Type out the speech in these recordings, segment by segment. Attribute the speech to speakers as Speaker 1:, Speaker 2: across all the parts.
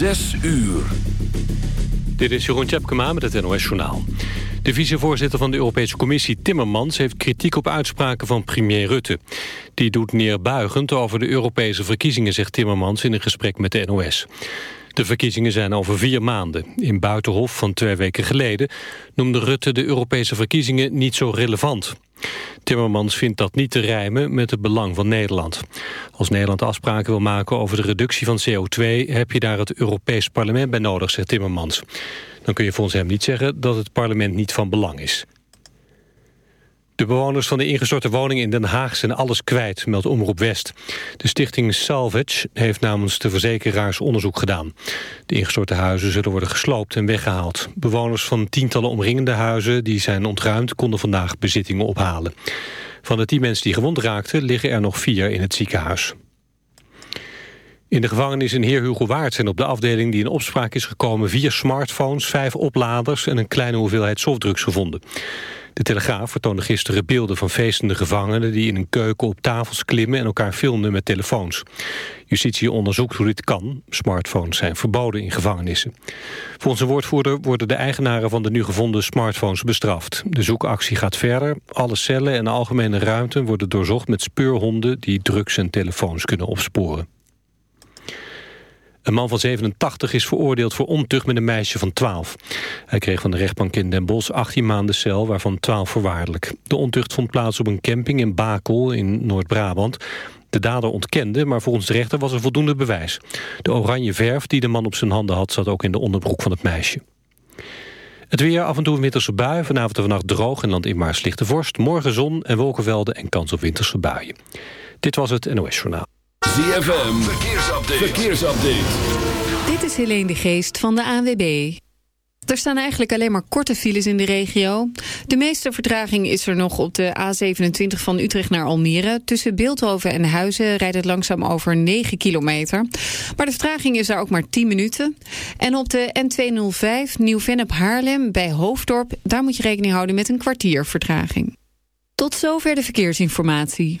Speaker 1: Zes uur.
Speaker 2: Dit is Jeroen Tjepkema met het NOS Journaal. De vicevoorzitter van de Europese Commissie Timmermans... heeft kritiek op uitspraken van premier Rutte. Die doet neerbuigend over de Europese verkiezingen... zegt Timmermans in een gesprek met de NOS. De verkiezingen zijn over vier maanden. In Buitenhof van twee weken geleden noemde Rutte de Europese verkiezingen niet zo relevant. Timmermans vindt dat niet te rijmen met het belang van Nederland. Als Nederland afspraken wil maken over de reductie van CO2... heb je daar het Europees Parlement bij nodig, zegt Timmermans. Dan kun je volgens hem niet zeggen dat het parlement niet van belang is. De bewoners van de ingestorte woning in Den Haag zijn alles kwijt, meldt Omroep West. De stichting Salvage heeft namens de verzekeraars onderzoek gedaan. De ingestorte huizen zullen worden gesloopt en weggehaald. Bewoners van tientallen omringende huizen die zijn ontruimd... konden vandaag bezittingen ophalen. Van de tien mensen die gewond raakten liggen er nog vier in het ziekenhuis. In de gevangenis in Heer Hugo Waard zijn op de afdeling die in opspraak is gekomen... vier smartphones, vijf opladers en een kleine hoeveelheid softdrugs gevonden. De Telegraaf vertoonde gisteren beelden van feestende gevangenen... die in een keuken op tafels klimmen en elkaar filmden met telefoons. Justitie onderzoekt hoe dit kan. Smartphones zijn verboden in gevangenissen. Volgens een woordvoerder worden de eigenaren van de nu gevonden smartphones bestraft. De zoekactie gaat verder. Alle cellen en algemene ruimten worden doorzocht met speurhonden... die drugs en telefoons kunnen opsporen. Een man van 87 is veroordeeld voor ontucht met een meisje van 12. Hij kreeg van de rechtbank in Den Bosch 18 maanden cel, waarvan 12 voorwaardelijk. De ontucht vond plaats op een camping in Bakel in Noord-Brabant. De dader ontkende, maar volgens de rechter was er voldoende bewijs. De oranje verf die de man op zijn handen had... zat ook in de onderbroek van het meisje. Het weer, af en toe een winterse bui. Vanavond en vannacht droog en land in Maars lichte vorst. Morgen zon en wolkenvelden en kans op winterse buien. Dit was het NOS Journaal.
Speaker 1: ZFM, verkeersupdate. verkeersupdate.
Speaker 3: Dit is Helene de Geest van de ANWB. Er staan eigenlijk alleen maar korte files in de regio. De meeste vertraging is er nog op de A27 van Utrecht naar Almere. Tussen Beeldhoven en Huizen rijdt het langzaam over 9 kilometer. Maar de vertraging is daar ook maar 10 minuten. En op de N205 Nieuw-Vennep Haarlem bij Hoofddorp... daar moet je rekening houden met een kwartier vertraging. Tot zover de verkeersinformatie.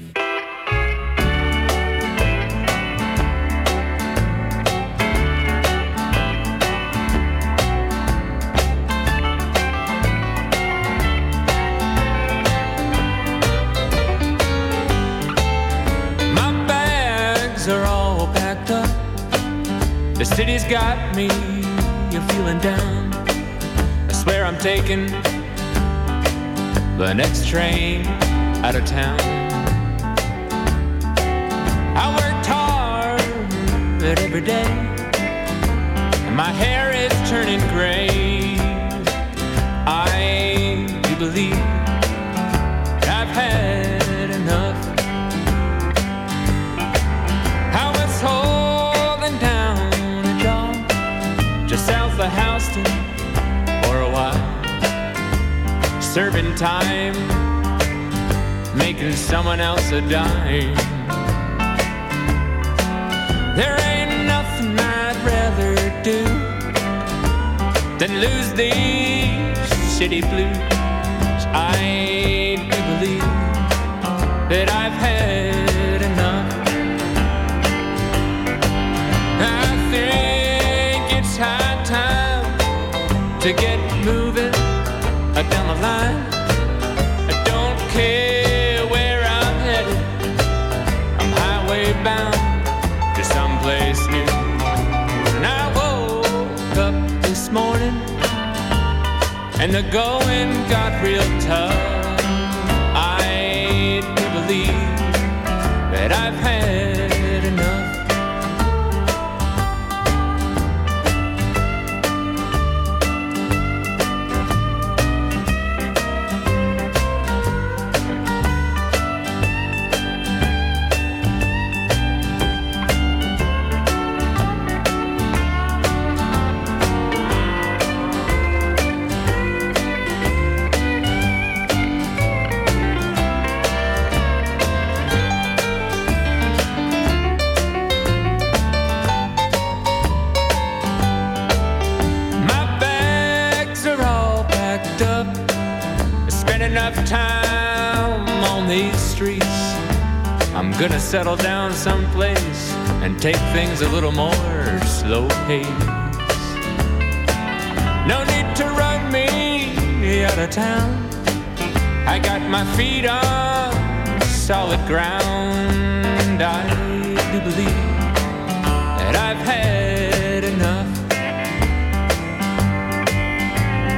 Speaker 4: City's got me, you're feeling down. I swear I'm taking the next train out of town. I worked hard every day, and my hair is turning gray. I do believe of Houston for a while, serving time, making someone else a dime. There ain't nothing I'd rather do than lose these city blues. I do believe that I've had to get moving uh, down the line. I don't care where I'm headed. I'm highway bound to someplace new. And I woke up this morning and the going got real gonna settle down someplace and take things a little more slow pace. No need to run me out of town. I got my feet on solid ground. I do believe that I've had enough.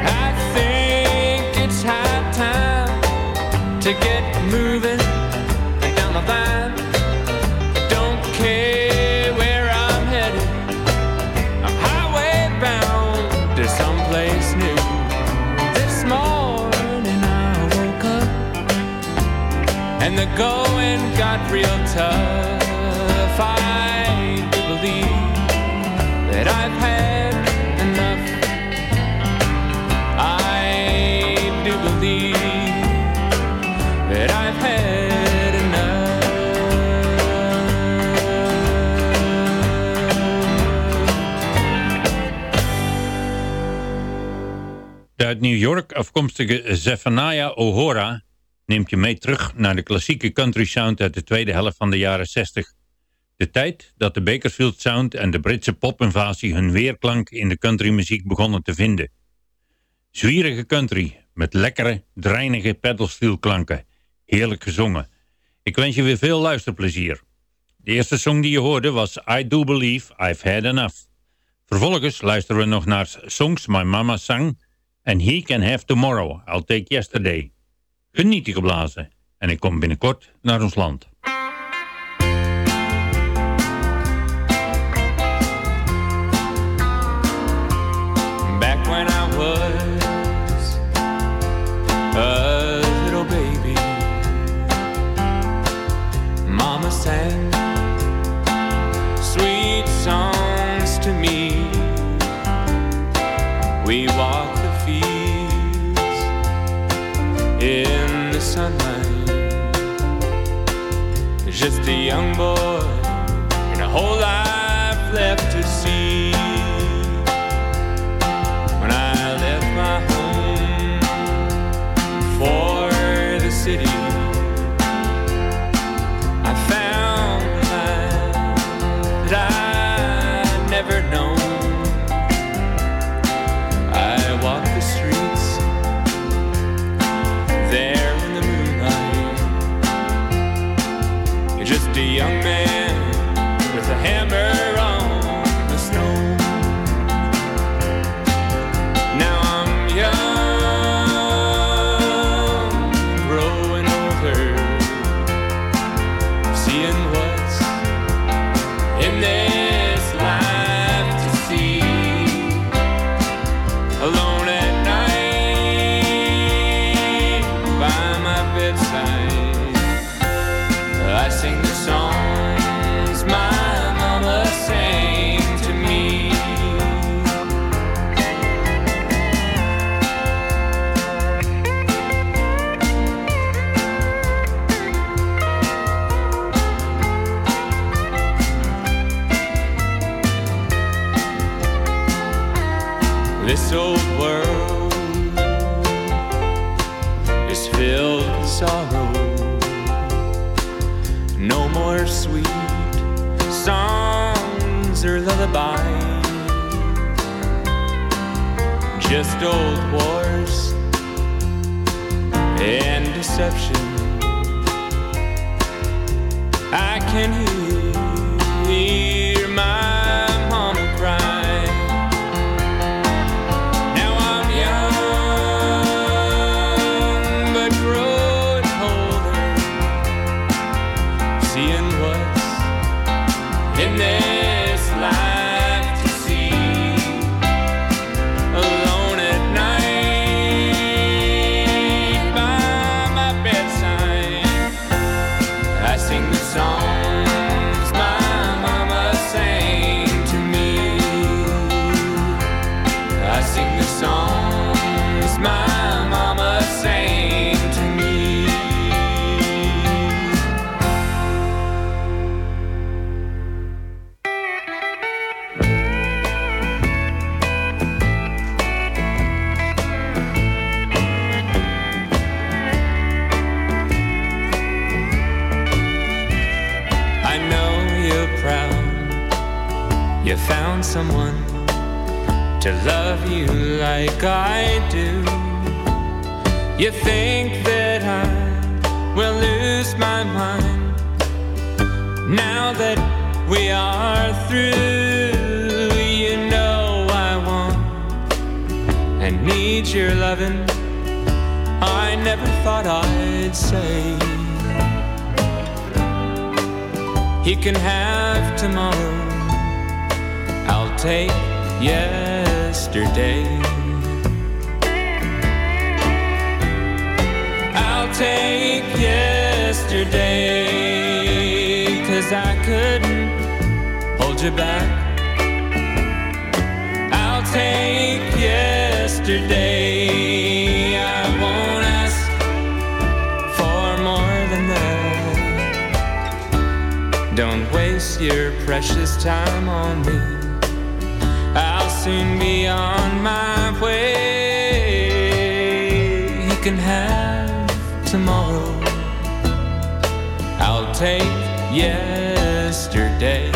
Speaker 4: I think it's high time to get moving down the line. And the going got real tough. I do believe that I've had enough. I do believe that I've had
Speaker 5: De uit New York afkomstige Zephaniah O'Hora neemt je mee terug naar de klassieke country sound uit de tweede helft van de jaren 60. De tijd dat de Bakersfield Sound en de Britse popinvasie hun weerklank in de countrymuziek begonnen te vinden. Zwierige country met lekkere, dreinige pedalsteelklanken. Heerlijk gezongen. Ik wens je weer veel luisterplezier. De eerste song die je hoorde was I Do Believe I've Had Enough. Vervolgens luisteren we nog naar Songs My Mama Sang en He Can Have Tomorrow, I'll Take Yesterday. Geniet die geblazen en ik kom binnenkort naar ons land.
Speaker 4: back when I was a little baby. Mama sang sweet songs to me. We walked the fields sunlight. Just a young boy and a whole life left to see. I can like I do. You think that I will lose my mind now that we are through. You know I want and need your loving. I never thought I'd say. He can have tomorrow. I'll take yesterday. Take yesterday. Cause I couldn't hold you back. I'll take yesterday. I won't ask for more than that. Don't waste your precious time on me. I'll soon be on my way. You can have tomorrow. I'll take yesterday.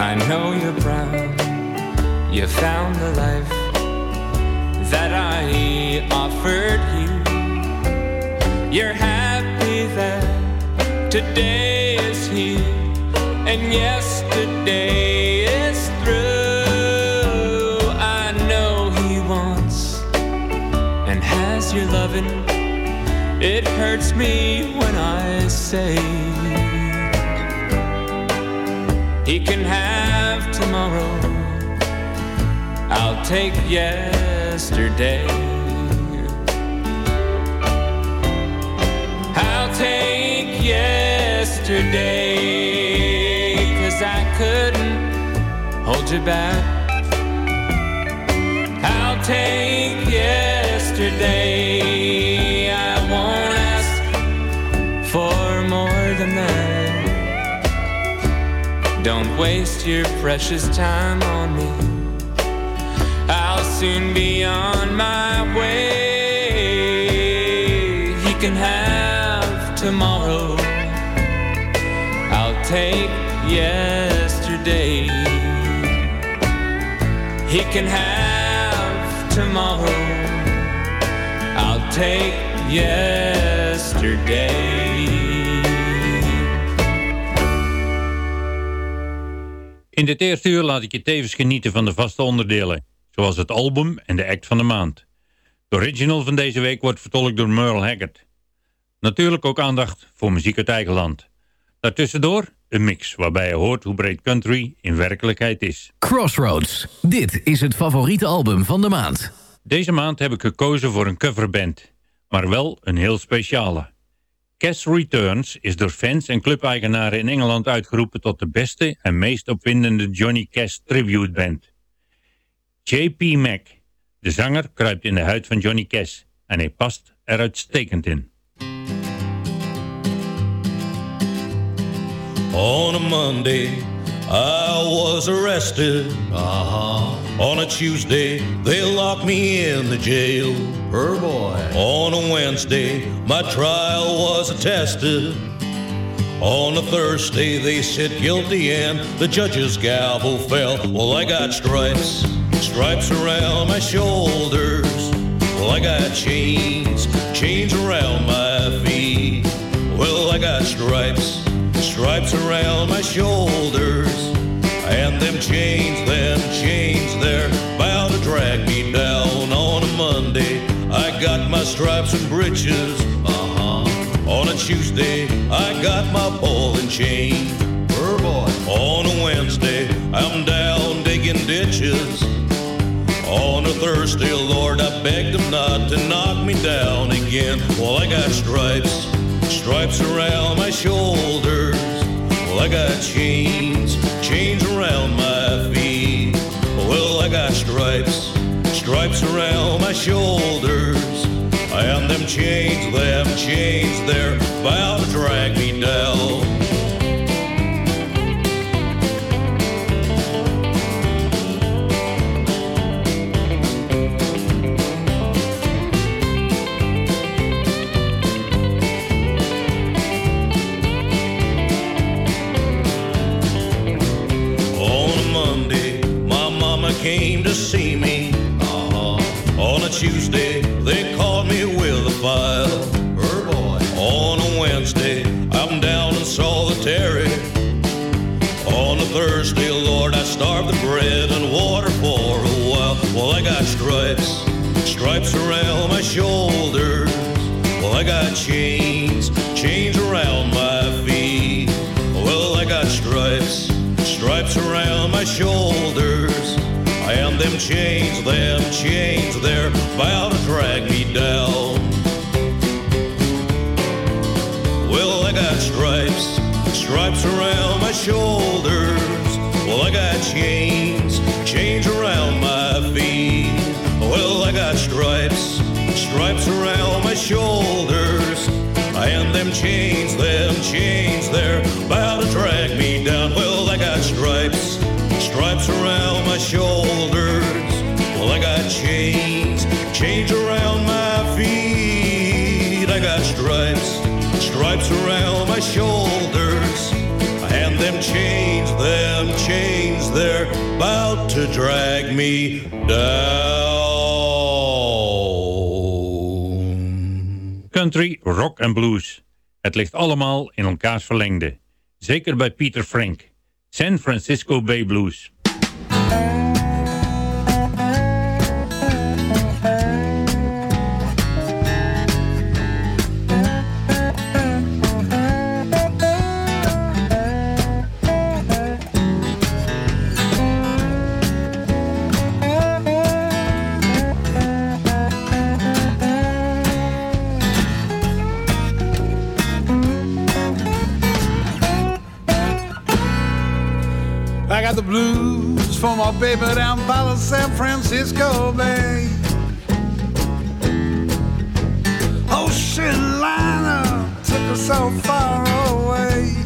Speaker 4: I know you're proud. You found the life that I offered. You're happy that today is here and yesterday is through. I know he wants and has your loving. It hurts me when I say he can have tomorrow. I'll take yesterday. Yesterday. Cause I couldn't hold you back. I'll take yesterday. I won't ask for more than that. Don't waste your precious time on me. I'll soon be on my way. He can have take yesterday. He can have tomorrow. I'll take yesterday.
Speaker 5: In dit eerste uur laat ik je tevens genieten van de vaste onderdelen, zoals het album en de act van de maand. De original van deze week wordt vertolkt door Merle Haggard. Natuurlijk ook aandacht voor muziek uit eigen land. Daartussendoor een mix waarbij je hoort hoe breed country in werkelijkheid is.
Speaker 6: Crossroads. Dit is het favoriete album van de maand.
Speaker 5: Deze maand heb ik gekozen voor een coverband, maar wel een heel speciale. Cass Returns is door fans en clubeigenaren in Engeland uitgeroepen tot de beste en meest opwindende Johnny Cash tribute band. J.P. Mac, de zanger, kruipt in de huid van Johnny Cash en hij past er uitstekend in.
Speaker 7: On a Monday, I was arrested. Uh-huh. On a Tuesday, they locked me in the jail. Per boy. On a Wednesday, my trial was attested. On a Thursday, they said guilty and the judge's gavel fell. Well, I got stripes, stripes around my shoulders. Well, I got chains, chains around my feet. Well, I got stripes, stripes around my shoulders. And them chains, them chains, they're bound to drag me down on a Monday. I got my stripes and breeches. Uh-huh. On a Tuesday, I got my ball and chain. Per boy. On a Wednesday, I'm down digging ditches. On a Thursday, Lord, I begged him not to knock me down again. Well, I got stripes, stripes around my shoulders. Well, I got chains, chains around my feet. Well, I got stripes, stripes around my shoulders. And them chains, them chains, they're bound to drag me down. Tuesday, they called me with a file. Her boy. On a Wednesday, I'm down in solitary. On a Thursday, Lord, I starved the bread and water for a while. Well, I got stripes, stripes around my shoulders. Well, I got chains, chains around my feet. Well, I got stripes, stripes around my shoulders. Them chains, them chains, they're bound to drag me down. Well, I got stripes, stripes around my shoulders. Well, I got chains, chains around my feet. Well, I got stripes, stripes around my shoulders. And them chains, them chains, they're bound to drag me down. Well, I got stripes, stripes around my shoulders. Well, I got chains, chains around my feet. I got stripes, stripes around my shoulders. And them chains, them chains, they're about to drag me down.
Speaker 5: Country, rock en blues. Het ligt allemaal in elkaars verlengde. Zeker bij Peter Frank. San Francisco Bay Blues.
Speaker 8: I got the blues for my baby down by the San Francisco Bay. Ocean liner took us so far away.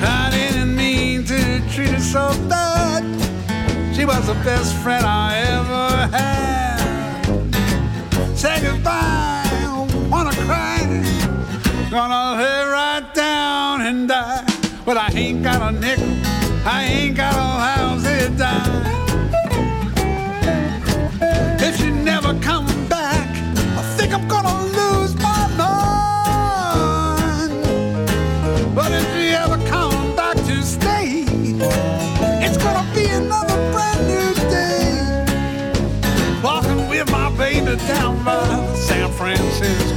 Speaker 8: I didn't mean to treat her so bad. She was the best friend I ever had. Say goodbye, wanna cry. Gonna lay right down and die. But I ain't got a nickel, I ain't got no house to die. If she never comes back, I think I'm gonna lose my mind. But if she ever comes back to stay, it's gonna be another brand new day. Walking with my baby down by San Francisco.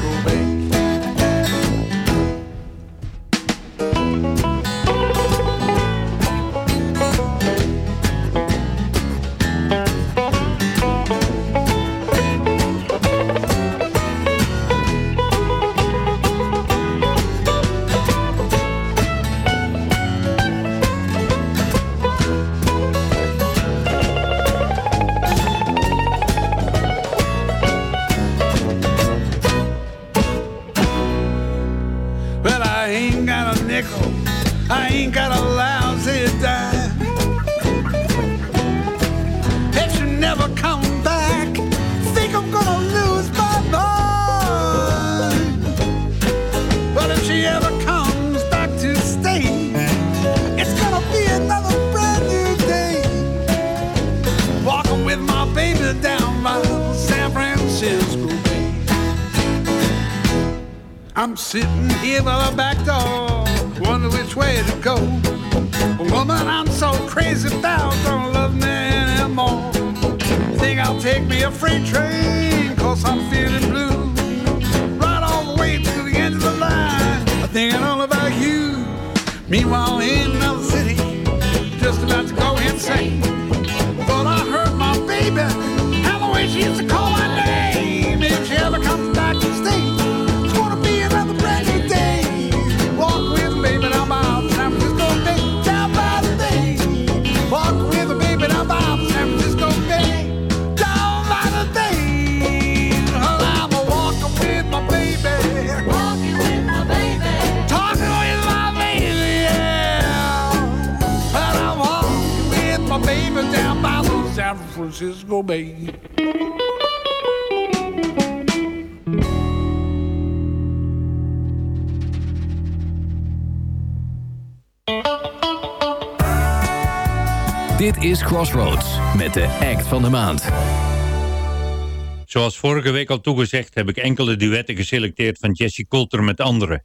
Speaker 6: Dit is Crossroads met de act van de maand.
Speaker 5: Zoals vorige week al toegezegd heb ik enkele duetten geselecteerd van Jesse Coulter met anderen.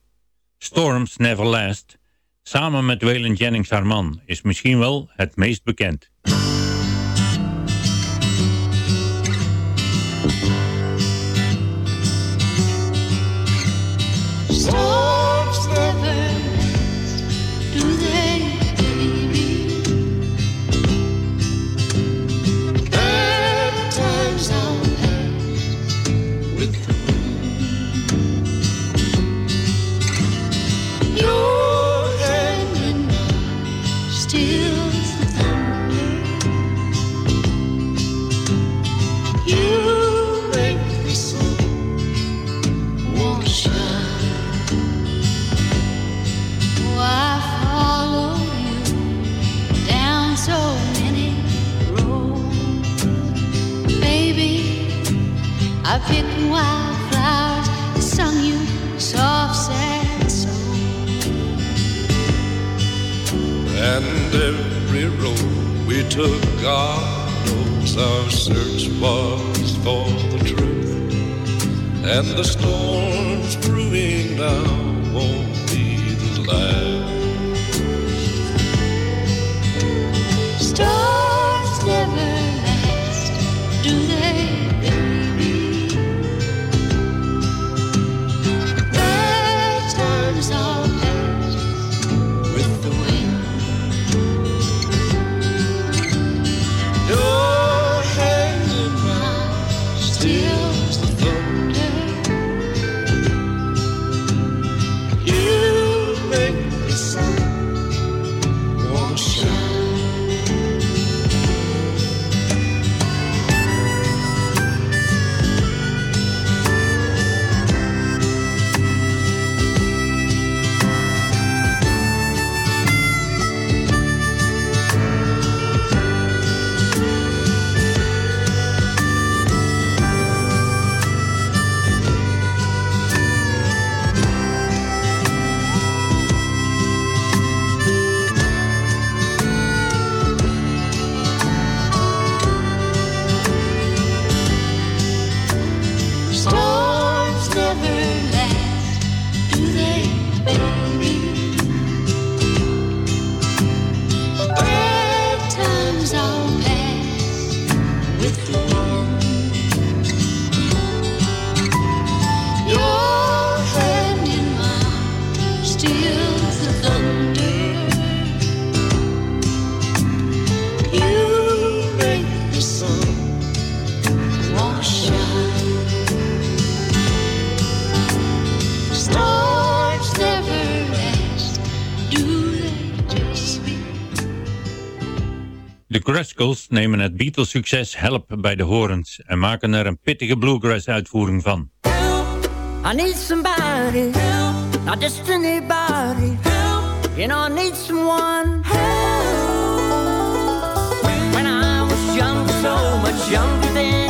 Speaker 5: Storms Never Last, samen met Waylon Jennings haar man, is misschien wel het meest bekend.
Speaker 9: picking wildflowers and you soft, sad songs.
Speaker 7: And every road we took, God knows our search was for the truth. And the storms brewing now won't be the last.
Speaker 9: Storms never.
Speaker 5: Cruscles nemen het Beatles-succes Help bij de horens en maken er een pittige bluegrass-uitvoering van.
Speaker 10: I need somebody help, not just anybody help. You know I need someone help. When I was younger, so much younger than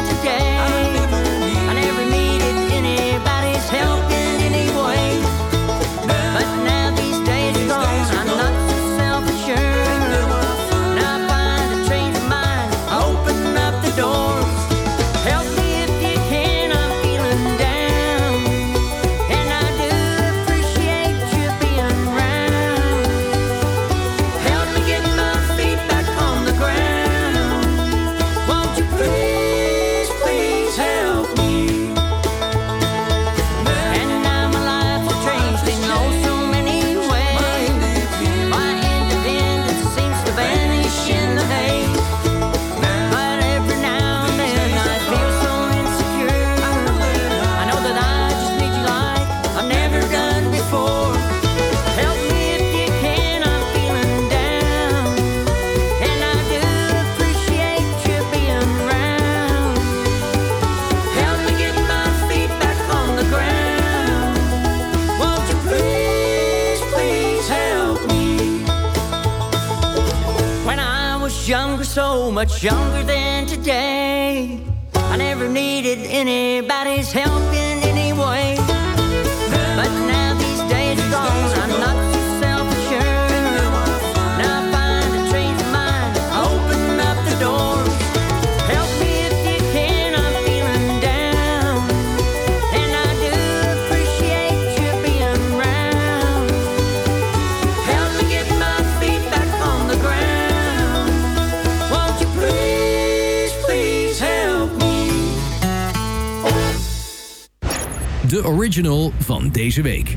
Speaker 6: van deze week.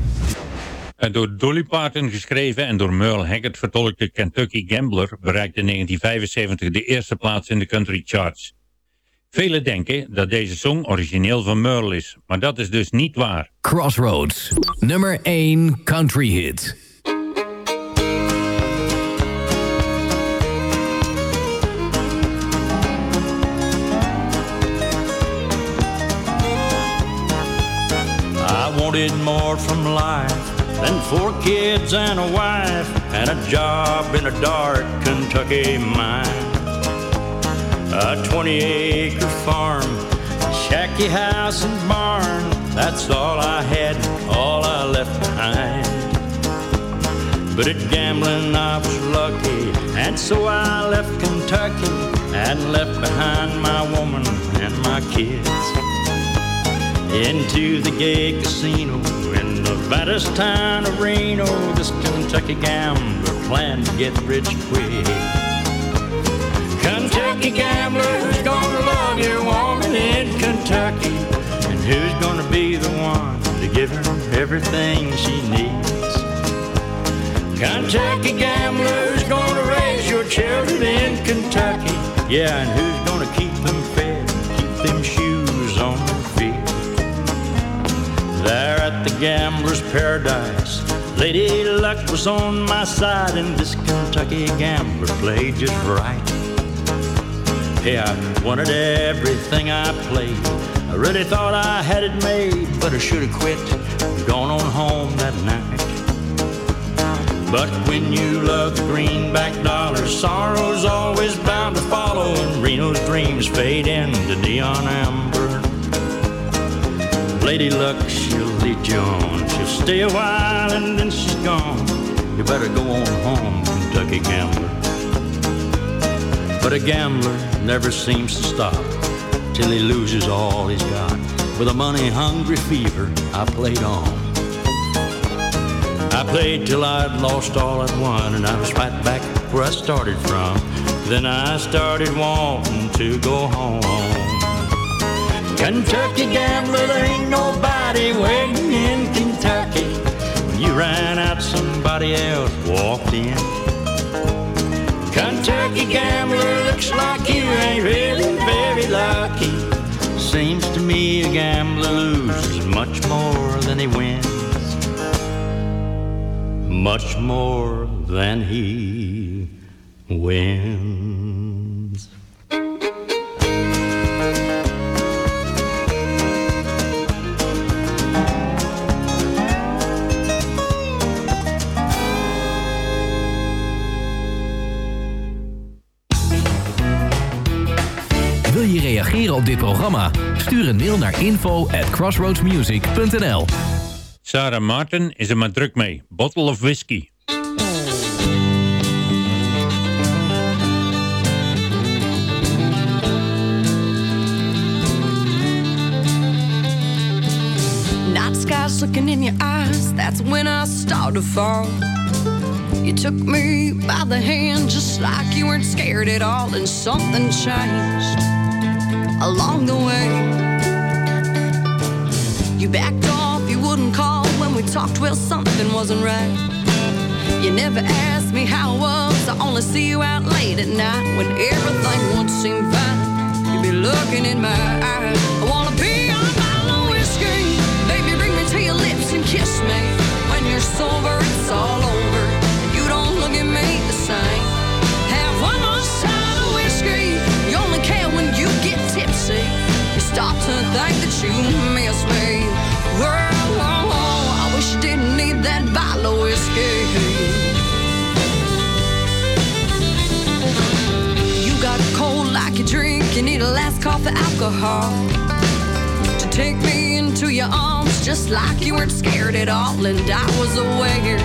Speaker 5: Door Dolly Parton geschreven en door Merle Haggard vertolkte Kentucky Gambler bereikte in 1975 de eerste plaats in de country charts. Velen denken dat deze song origineel van Merle is, maar dat is dus niet waar.
Speaker 6: Crossroads, nummer 1 country hit.
Speaker 11: Wanted more from life than four kids and a wife and a job in a dark Kentucky mine. A 20 acre farm, a shacky house and barn. That's all I had, all I left behind. But at gambling I was lucky, and so I left Kentucky and left behind my woman and my kids into the gay casino in Nevada's town of Reno. This Kentucky gambler planned to get rich quick. Kentucky gambler, who's gonna love your woman in Kentucky? And who's gonna be the one to give her everything she needs? Kentucky gambler, who's gonna raise your children in Kentucky? Yeah, and who's gonna keep the gambler's paradise, Lady Luck was on my side, and this Kentucky gambler played just right. Hey, I wanted everything I played. I really thought I had it made, but I should have quit, gone on home that night. But when you love the greenback dollar, sorrow's always bound to follow, and Reno's dreams fade into neon amber. Lady Luck, she'll lead you on. She'll stay a while and then she's gone. You better go on home, Kentucky gambler. But a gambler never seems to stop till he loses all he's got. With a money hungry fever, I played on. I played till I'd lost all I'd won, and I was right back where I started from. Then I started wanting to go home. Kentucky gambler, there ain't nobody waiting in Kentucky. When you ran out, somebody else walked in. Kentucky gambler, looks like you ain't really very lucky. Seems to me a gambler loses much more than he wins. much more than he wins.
Speaker 6: Reageren op dit programma? Stuur een mail naar info at crossroadsmusic.nl
Speaker 5: Sarah Martin is er maar druk mee. Bottle of Whiskey.
Speaker 12: Night skies looking in your eyes, that's when I started to fall. You took me by the hand just like you weren't scared at all, and something changed along the way. You backed off, you wouldn't call when we talked, well, something wasn't right. You never asked me how I was, I only see you out late at night when everything would seem fine. You'd be looking in my eyes. I wanna be on of whiskey. Baby, bring me to your lips and kiss me. When you're sober, bottle of whiskey. You got a cold like you drink, you need a last call for alcohol. To take me into your arms just like you weren't scared at all, and I was aware,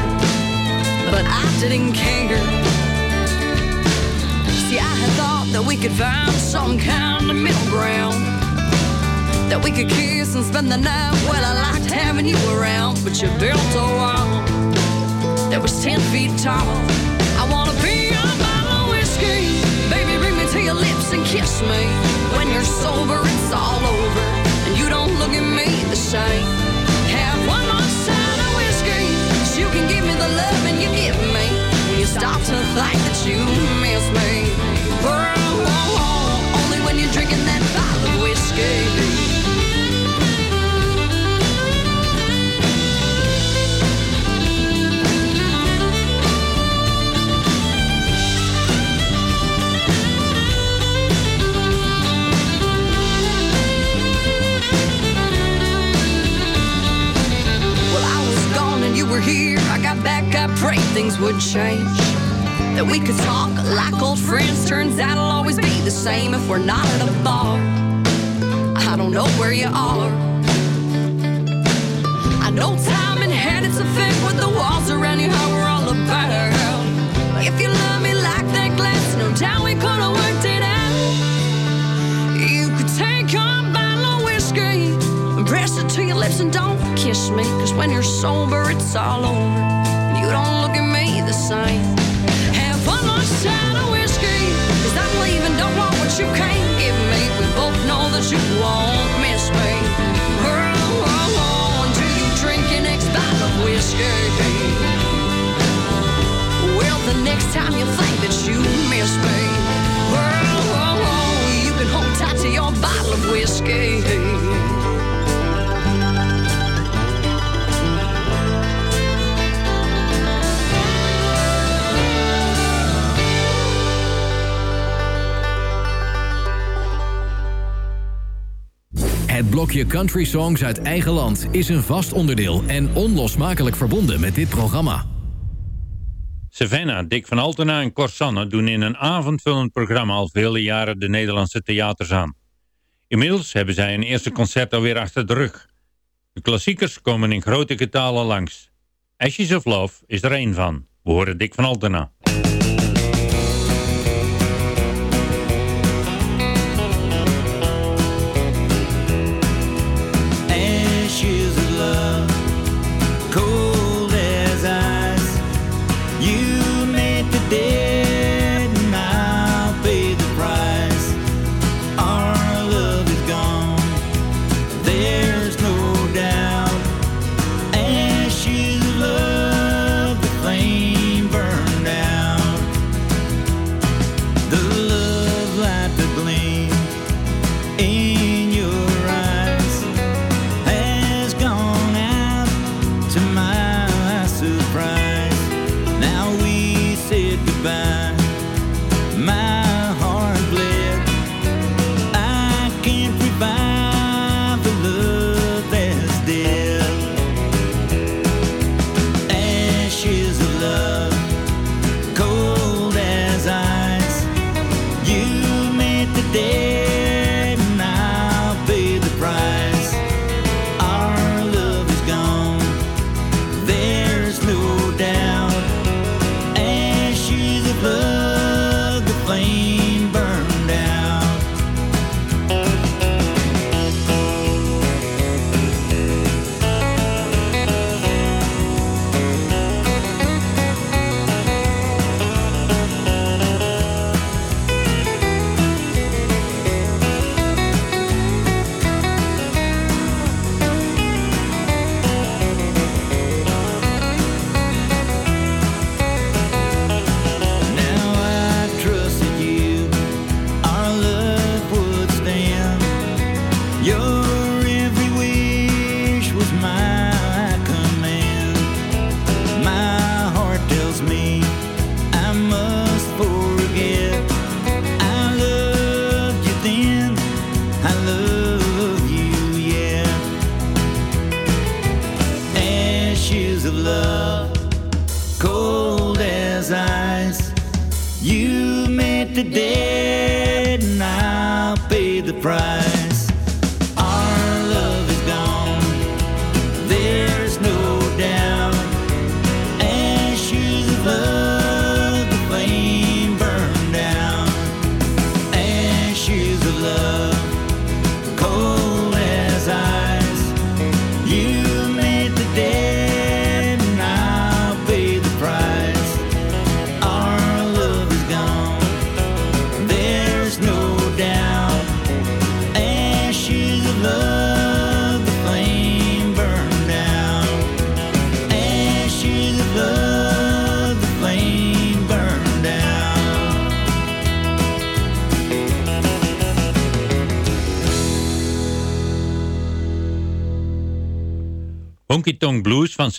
Speaker 12: but I didn't care. See, I had thought that we could find some kind of middle ground. That we could kiss and spend the night. Well, I liked having you around, but you built a wall that was ten feet tall. I wanna be a bottle of whiskey. Baby, bring me to your lips and kiss me. When you're sober, it's all over. And you don't look at me the same. Have one more shot of whiskey. So you can give me the love and you give me. When you start to think that you miss me. Whoa, whoa, whoa. Only when you're drinking that bottle of whiskey. Prayed things would change. That we could talk like old friends. Turns out it'll always be the same if we're not at a bar. I don't know where you are. I know time and had its effect with the walls around you, how we're all about. If you love me like that glass, no doubt we could have worked it out. You could take a bottle of whiskey and press it to your lips and don't kiss me. Cause when you're sober, it's all over. Same. Have one more shot of whiskey. Cause I'm leaving, don't want what you can't give me. We both know that you won't miss me. Whoa, whoa, until you drink your next bottle of whiskey. Well, the next time you think that you miss me, whoa, you can hold tight to your bottle of whiskey.
Speaker 6: Blokje Country Songs uit eigen land is een vast onderdeel en onlosmakelijk verbonden met dit programma.
Speaker 5: Savannah, Dick van Altena en Corsanne doen in een avondvullend programma al vele jaren de Nederlandse theaters aan. Inmiddels hebben zij een eerste concert alweer achter de rug. De klassiekers komen in grote getalen langs. Ashes of Love is er één van. We horen Dick van Altena.
Speaker 13: in.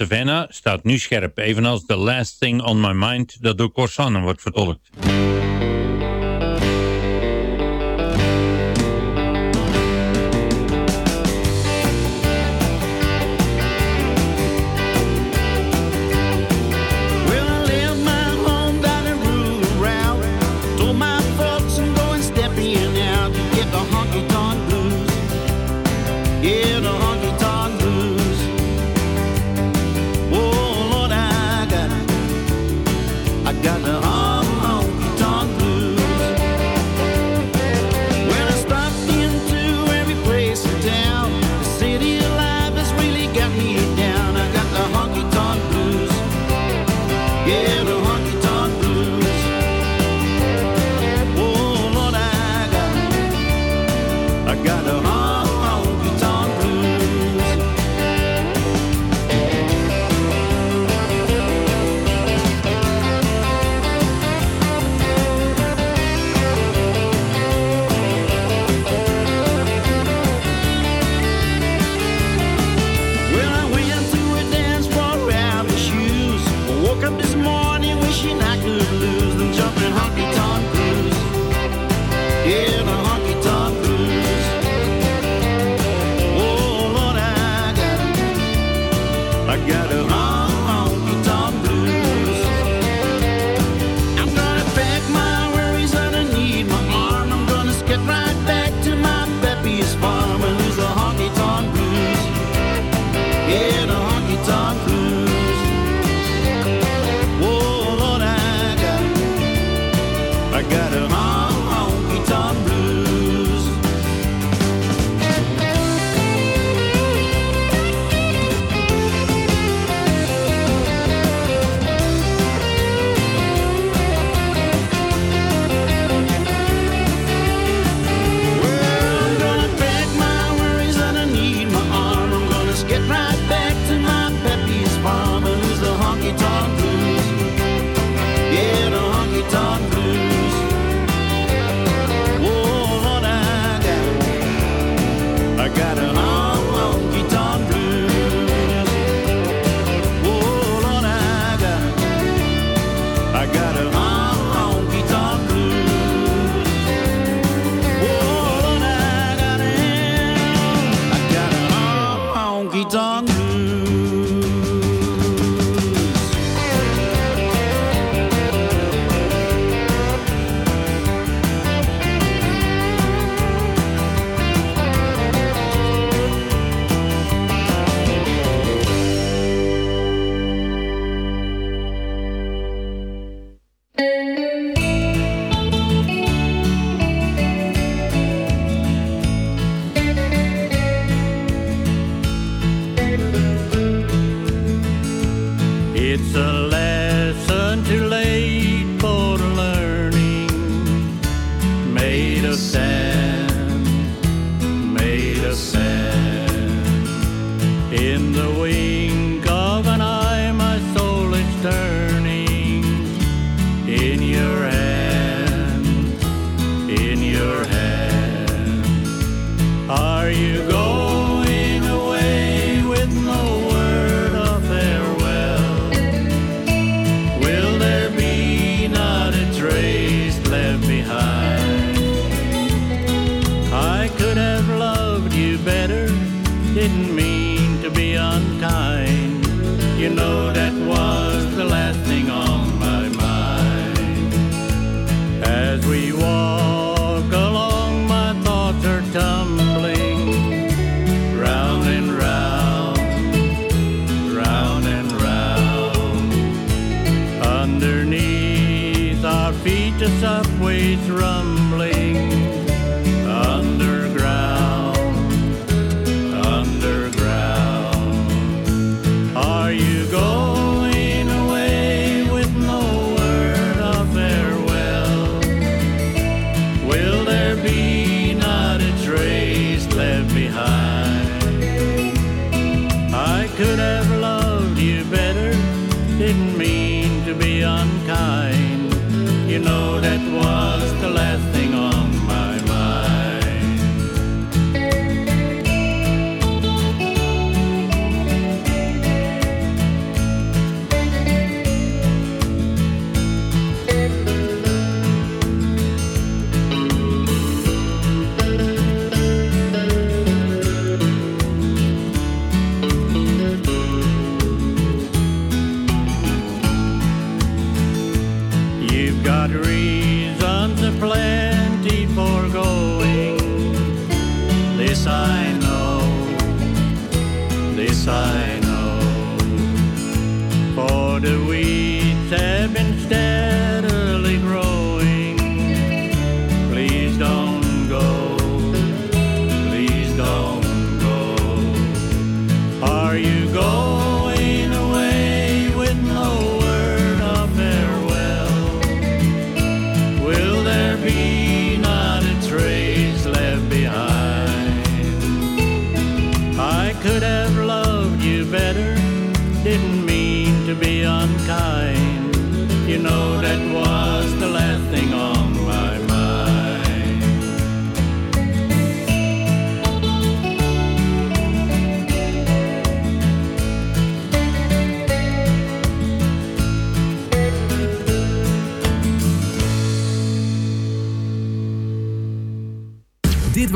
Speaker 13: Savannah staat nu scherp, evenals The Last Thing on My Mind dat door Corsanen wordt vertolkt.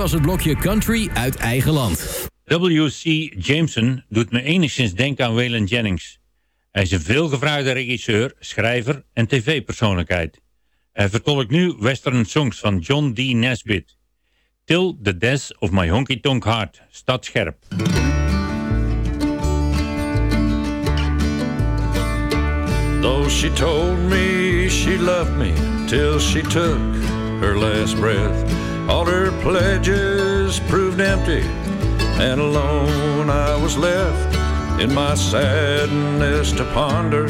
Speaker 14: Was
Speaker 6: het blokje Country uit eigen land.
Speaker 5: W.C. Jameson doet me enigszins denken aan Waylon Jennings. Hij is een veelgevraagde regisseur, schrijver en tv-persoonlijkheid. Hij vertolkt nu western songs van John D. Nesbitt. Till the Death of My Honky Tonk Heart staat scherp.
Speaker 15: Though she told me she loved me till she took her last breath, all her pledges proved empty, and alone I was left in my sadness to ponder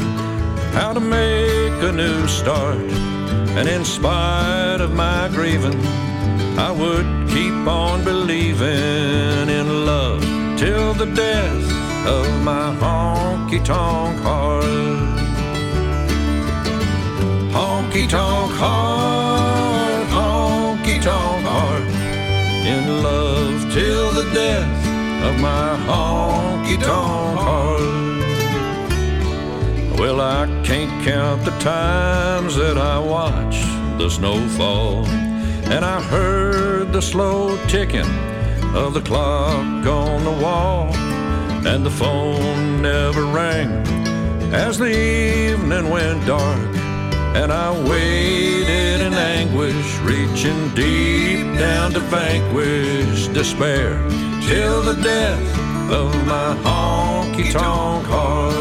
Speaker 15: how to make a new start. And in spite of my grieving, I would keep on believing in love till the death of my honky tonk heart. Honky tonk heart, honky tonk in love till the death of my honky tonk heart. Well, I can't count the times that I watched the snow fall, and I heard the slow ticking of the clock on the wall, and the phone never rang as the evening went dark. And I waited in anguish, reaching deep down to vanquish despair till the death of my honky tonk heart.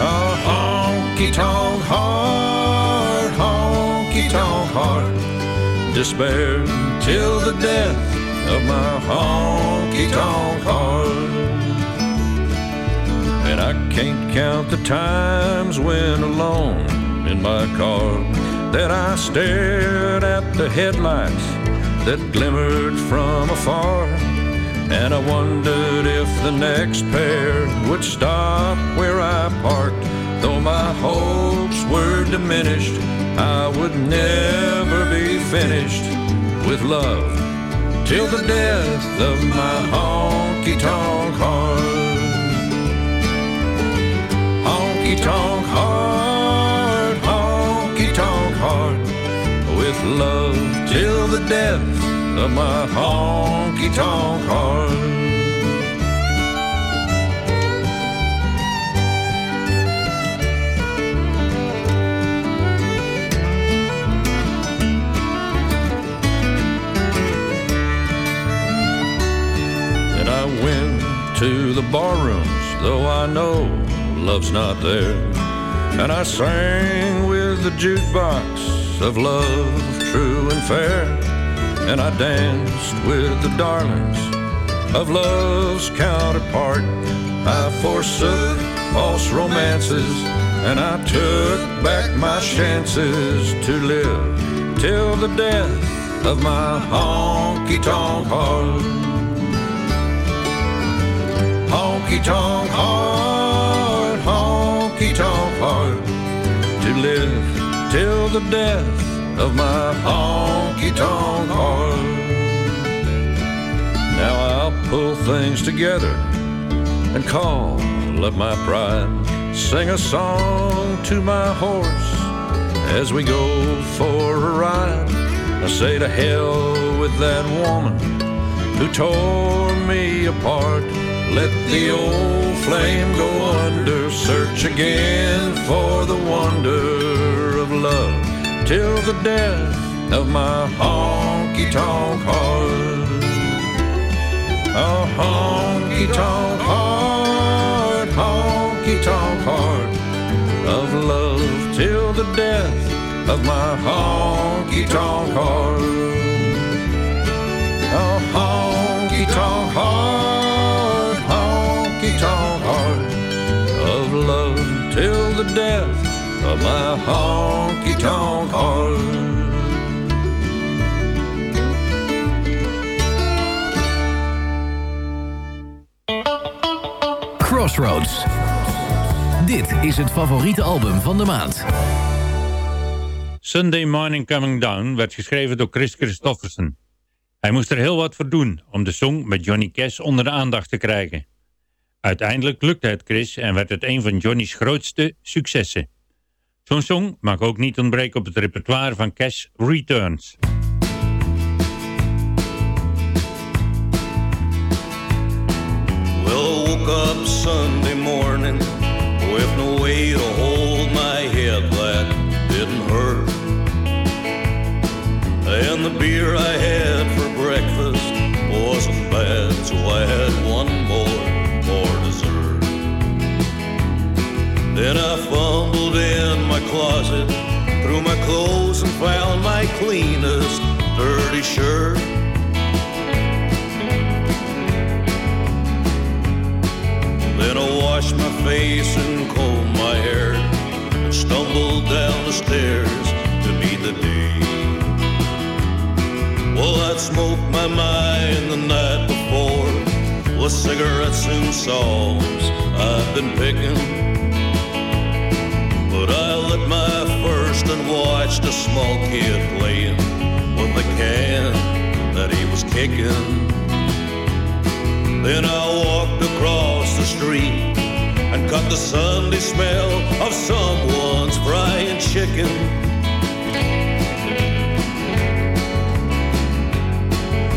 Speaker 15: A honky tonk heart, honky tonk heart, despair till the death of my honky tonk heart. And I can't count the times when alone in my car that I stared at the headlights that glimmered from afar. And I wondered if the next pair would stop where I parked. Though my hopes were diminished, I would never be finished with love till the death of my honky tonk heart. Honky tonk heart, with love till the death of my honky tonk heart. And I went to the barrooms, though I know love's not there. And I sang with the jukebox
Speaker 7: of love, true and fair. And I danced with the darlings of love's counterpart. I forsook false romances and I took back my chances to live till the death of my honky tonk heart. Honky tonk heart, honky tonk heart, to live till the death of my honky tonk heart. Now I'll pull things together and call up my pride. Sing a song to my horse as we go for a ride. I say to hell with that woman who tore me apart. Let the old flame go under. Search again for the wonder love till the death of my honky tonk heart. A honky tonk heart, honky tonk heart of love till the death of my honky tonk heart. A honky tonk heart, honky tonk heart of love till the death of my honky tonk heart.
Speaker 6: Crossroads. Dit is het favoriete album van de maand.
Speaker 5: Sunday Morning Coming Down werd geschreven door Chris Christofferson. Hij moest er heel wat voor doen om de song met Johnny Cash onder de aandacht te krijgen. Uiteindelijk lukte het Chris en werd het een van Johnny's grootste successen. Zo'n song mag ook niet ontbreken op het repertoire van Cash Returns.
Speaker 7: Well, I woke up Sunday morning with no way to hold my head that didn't hurt. And the beer I had for breakfast wasn't bad, so I had one more for dessert. Then I fumbled in closet, through my clothes, and found my cleanest dirty shirt. Then I washed my face and combed my hair and stumbled down the stairs to meet the day. Well, I'd smoked my mind the night before with cigarettes and songs I'd been picking. But I and watched a small kid playing with the can that he was kicking. Then I walked across the street and caught the Sunday smell of someone's frying chicken.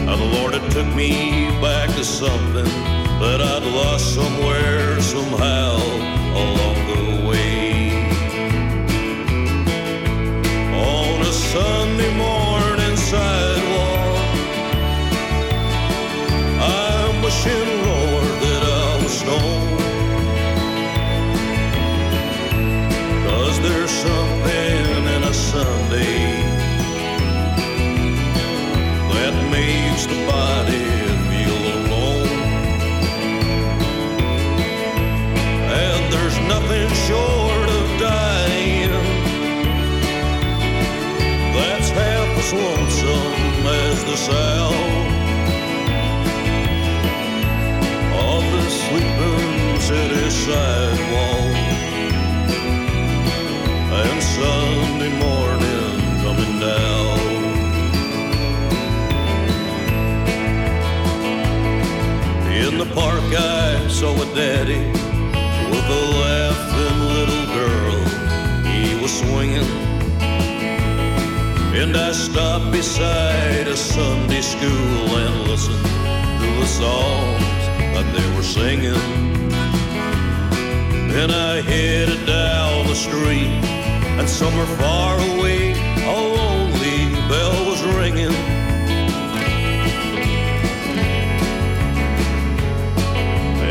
Speaker 7: Now the Lord had took me back to something that I'd lost somewhere, somehow along the way. Sunday morning sidewalk, I'm wishing, Lord, that I was stoned. Cause there's something in a Sunday that makes the body the of the sleeping city sidewalk and Sunday morning coming down. In the park, I saw a daddy with a laughing little girl. He was swinging. And I stopped beside a Sunday school and listened to the songs that they were singing. Then I headed down the street, and somewhere far away, a lonely bell was ringing.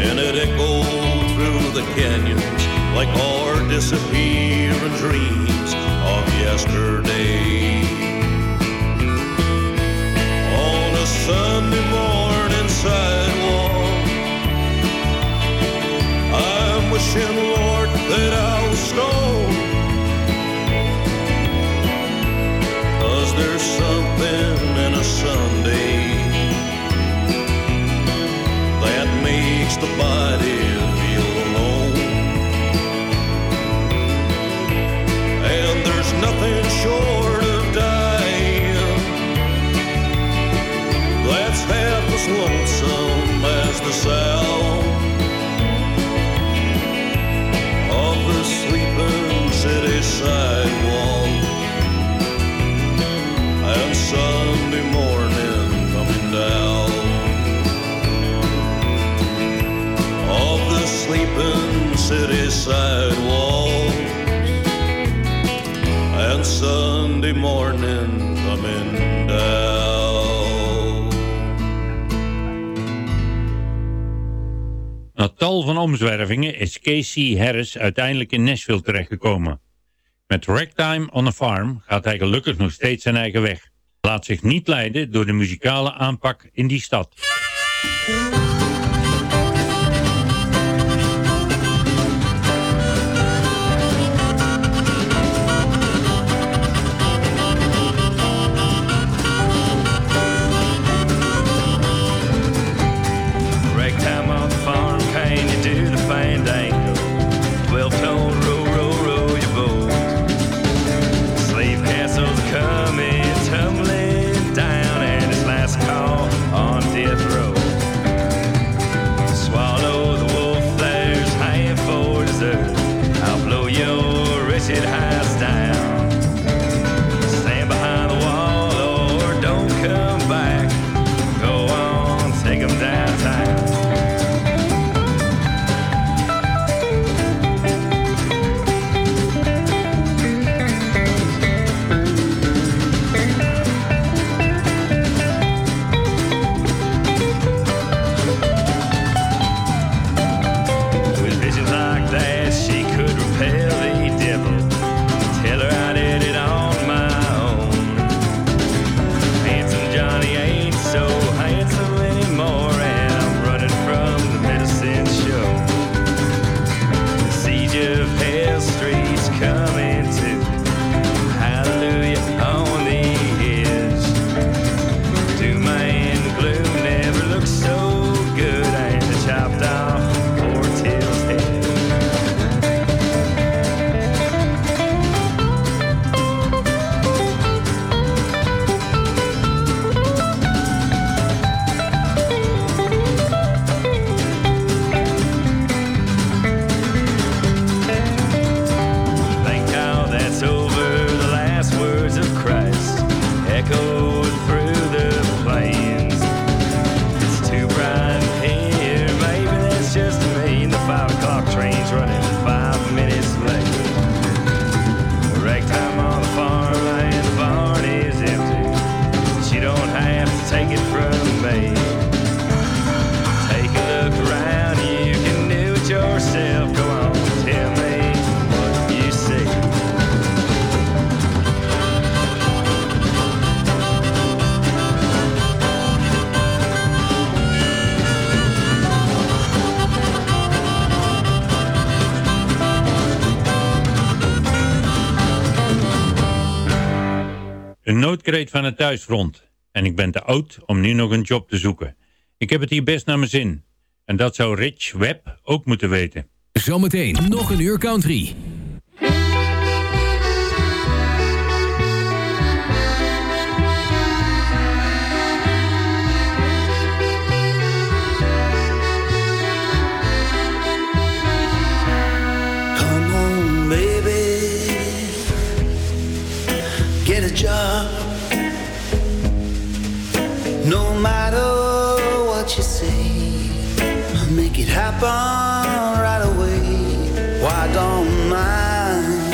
Speaker 7: And it echoed through the canyons like our disappearing dreams of yesterday. try. Sunday morning coming down.
Speaker 11: Na tal van omzwervingen is Casey Harris uiteindelijk in Nashville terechtgekomen. Met Ragtime on a Farm gaat hij gelukkig nog steeds zijn eigen weg. Laat zich niet leiden door de muzikale aanpak in die stad. Noodkreet van het thuisfront. En ik ben te oud om nu nog een job te zoeken. Ik heb het hier best naar mijn zin. En dat zou Rich Webb ook moeten weten.
Speaker 6: Zometeen nog een uur country.
Speaker 13: No matter what you say, I'll make it happen right away. Why don't mind?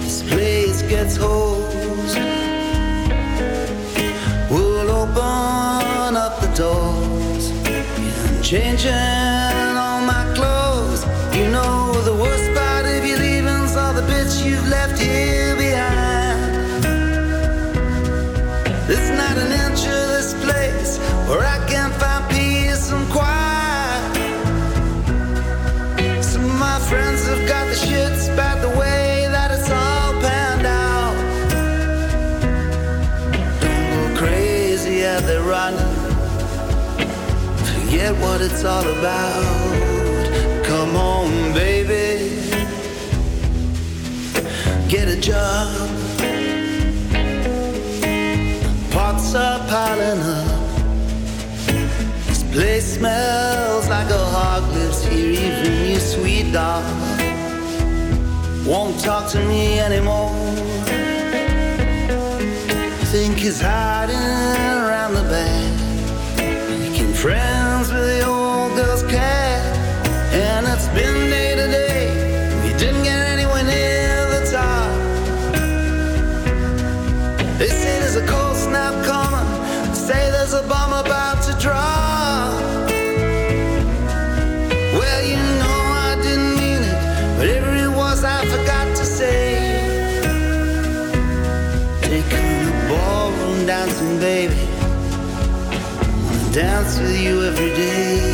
Speaker 13: This place gets hosed. We'll open up the doors. Yeah, I'm changing Forget what it's all about. Come on, baby. Get a job. Pots are piling up. This place smells like a hog lives here, even you sweet dog. Won't talk to me anymore. Think he's hiding dance with you every day.